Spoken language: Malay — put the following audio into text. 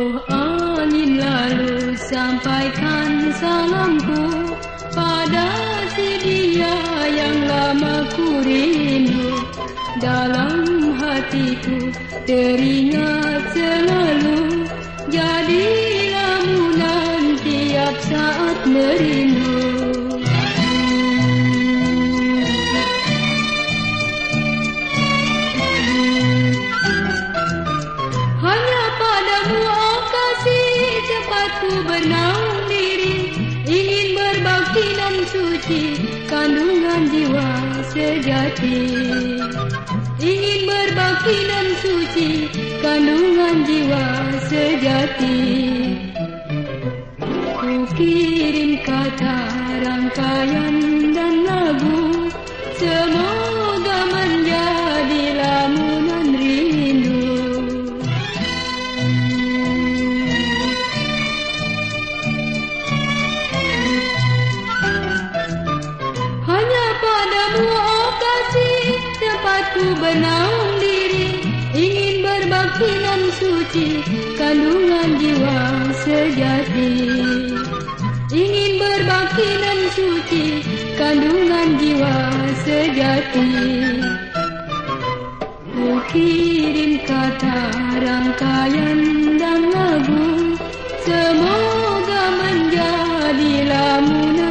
Oh angin lalu sampaikan salamku pada si dia yang lama ku rindu dalam hatiku teringat selalu jadilah munan tiap saat merindu. Bernaung diri Ingin berbakti dan suci kandungan jiwa sejati. Ingin berbakti dan suci kandungan jiwa sejati. Ku kirim kata rangkaian dan lagu Semoga tempat ku bernaung diri Ingin berbakti dan suci kandungan jiwa sejati. Ingin berbakti dan suci kandungan jiwa sejati. Ku kirim kata rangkaian dan lagu Semoga menjadi lamu